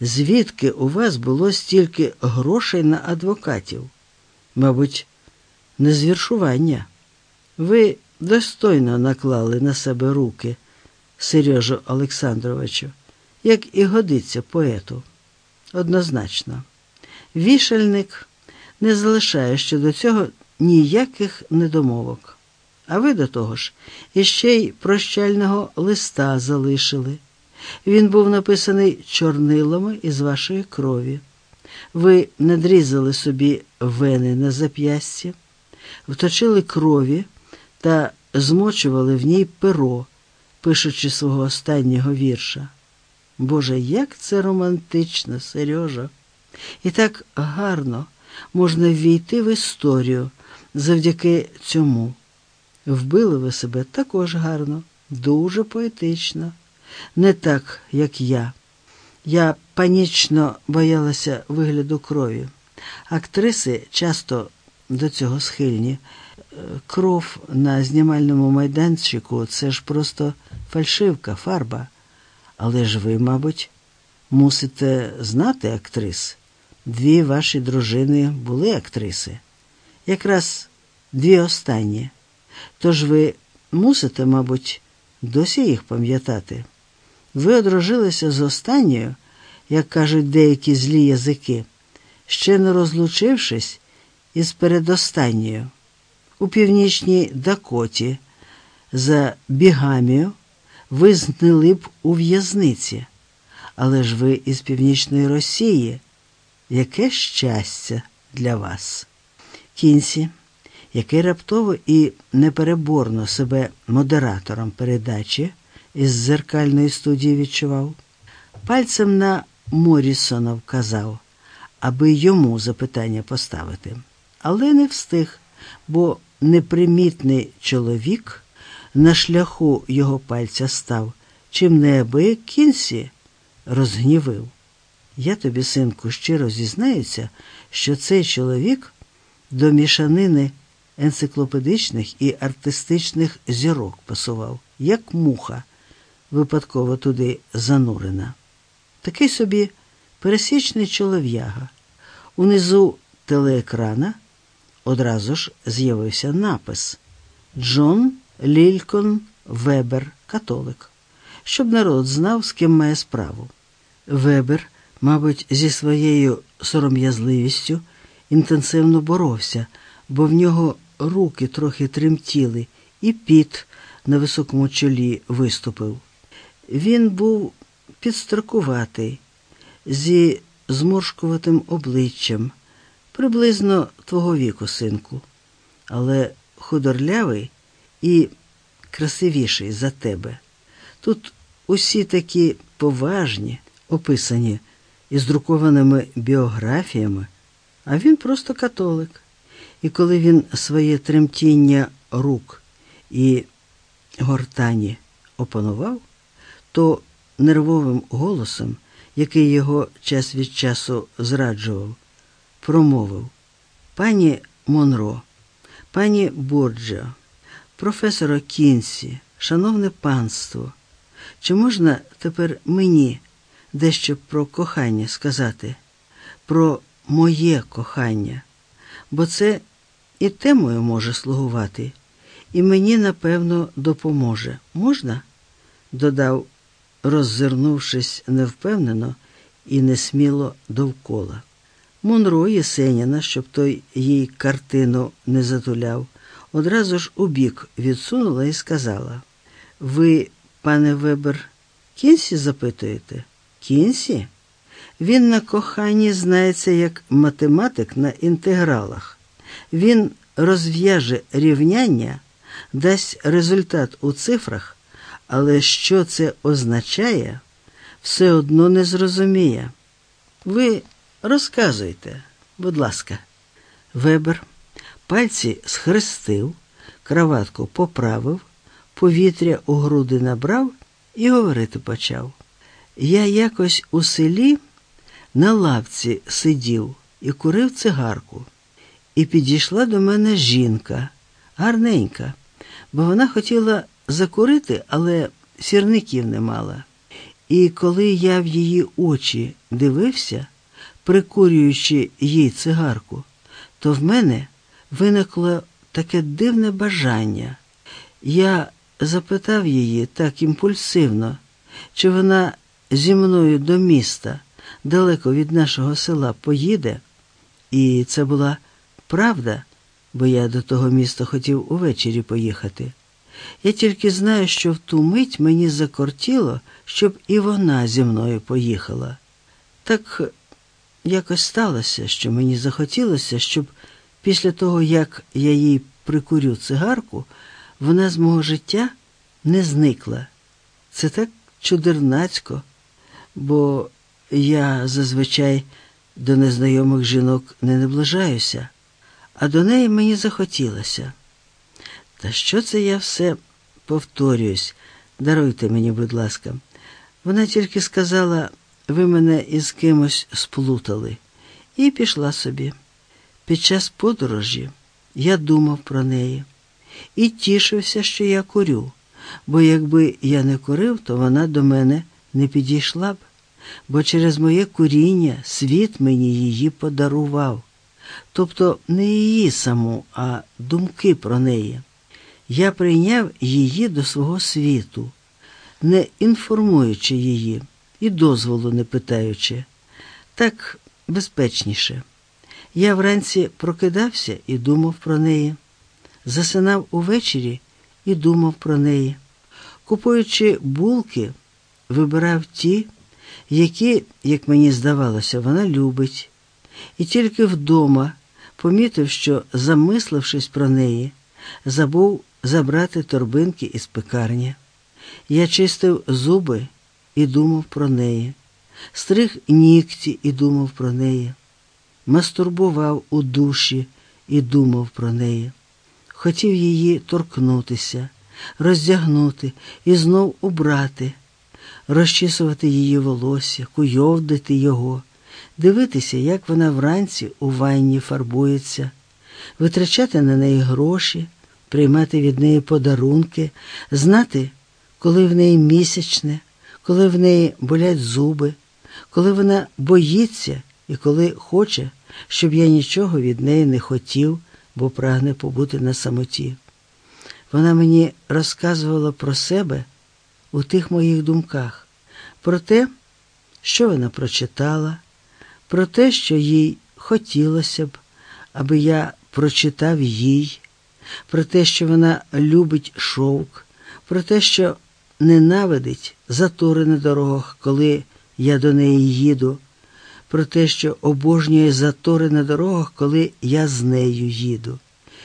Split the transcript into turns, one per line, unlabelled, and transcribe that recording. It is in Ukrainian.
Звідки у вас було стільки грошей на адвокатів? Мабуть, не звіршування. Ви достойно наклали на себе руки, Сережу Олександровичу, як і годиться поету. Однозначно, вішальник не залишає щодо цього ніяких недомовок. А ви до того ж іще й прощального листа залишили. Він був написаний чорнилами із вашої крові. Ви надрізали собі вени на зап'ясті, вточили крові та змочували в ній перо, пишучи свого останнього вірша. Боже, як це романтично, Сережа! І так гарно можна ввійти в історію завдяки цьому. Вбили ви себе також гарно, дуже поетично, не так, як я. Я панічно боялася вигляду крові. Актриси часто до цього схильні. Е, Кров на знімальному майданчику це ж просто фальшивка, фарба. Але ж ви, мабуть, мусите знати актрис. Дві ваші дружини були актриси, якраз дві останні. Тож ви мусите, мабуть, досі їх пам'ятати. Ви одружилися з останньою, як кажуть деякі злі язики, ще не розлучившись із передостанньою. У північній Дакоті за бігамію ви знили б у в'язниці, але ж ви із північної Росії. Яке щастя для вас? Кінсі, який раптово і непереборно себе модератором передачі із зеркальної студії відчував, пальцем на Морісона вказав, аби йому запитання поставити, але не встиг, бо непримітний чоловік на шляху його пальця став, чим неабияк кінсі розгнівив. Я тобі, синку, щиро зізнаюся, що цей чоловік до мішанини енциклопедичних і артистичних зірок пасував, як муха, випадково туди занурена. Такий собі пересічний чолов'яга. Унизу телеекрана одразу ж з'явився напис Джон Лількон Вебер, католик, щоб народ знав, з ким має справу. Вебер мабуть, зі своєю сором'язливістю інтенсивно боровся, бо в нього руки трохи тремтіли, і піт на високому чолі виступив. Він був підстрокуватий, зі зморшкуватим обличчям, приблизно твого віку, синку, але худорлявий і красивіший за тебе. Тут усі такі поважні, описані із друкованими біографіями, а він просто католик. І коли він своє тремтіння рук і гортані опанував, то нервовим голосом, який його час від часу зраджував, промовив пані Монро, пані Борджа, професора Кінсі, шановне панство, чи можна тепер мені? дещо про кохання сказати, про моє кохання, бо це і темою може слугувати, і мені, напевно, допоможе. Можна? додав, роззирнувшись невпевнено і несміло довкола. Монро Єсеніна, щоб той їй картину не затуляв, одразу ж у бік відсунула і сказала: Ви, пане Вебер, кінці запитуєте? Кінсі? Він на коханні знається як математик на інтегралах. Він розв'яже рівняння, дасть результат у цифрах, але що це означає, все одно не зрозуміє. Ви розказуйте, будь ласка, Вебер пальці схрестив, краватку поправив, повітря у груди набрав і говорити почав. Я якось у селі на лавці сидів і курив цигарку, і підійшла до мене жінка, гарненька, бо вона хотіла закурити, але сірників не мала. І коли я в її очі дивився, прикурюючи їй цигарку, то в мене виникло таке дивне бажання. Я запитав її так імпульсивно, чи вона зі мною до міста, далеко від нашого села, поїде, і це була правда, бо я до того міста хотів увечері поїхати. Я тільки знаю, що в ту мить мені закортіло, щоб і вона зі мною поїхала. Так якось сталося, що мені захотілося, щоб після того, як я їй прикурю цигарку, вона з мого життя не зникла. Це так чудернацько, бо я зазвичай до незнайомих жінок не наближаюся, а до неї мені захотілося. Та що це я все повторююсь? Даруйте мені, будь ласка. Вона тільки сказала, ви мене із кимось сплутали, і пішла собі. Під час подорожі я думав про неї і тішився, що я курю, бо якби я не курив, то вона до мене не підійшла б, бо через моє куріння світ мені її подарував, тобто не її саму, а думки про неї. Я прийняв її до свого світу, не інформуючи її і дозволу не питаючи, так безпечніше. Я вранці прокидався і думав про неї, засинав увечері і думав про неї. Купуючи булки, вибирав ті, які, як мені здавалося, вона любить, і тільки вдома помітив, що, замислившись про неї, забув забрати торбинки із пекарні. Я чистив зуби і думав про неї, стриг нігті і думав про неї, мастурбував у душі і думав про неї, хотів її торкнутися, роздягнути і знов убрати, розчісувати її волосся, куйовдити його, дивитися, як вона вранці у ванні фарбується, витрачати на неї гроші приймати від неї подарунки, знати, коли в неї місячне, коли в неї болять зуби, коли вона боїться і коли хоче, щоб я нічого від неї не хотів, бо прагне побути на самоті. Вона мені розказувала про себе у тих моїх думках, про те, що вона прочитала, про те, що їй хотілося б, аби я прочитав їй про те, що вона любить шовк, про те, що ненавидить затори на дорогах, коли я до неї їду, про те, що обожнює затори на дорогах, коли я з нею їду.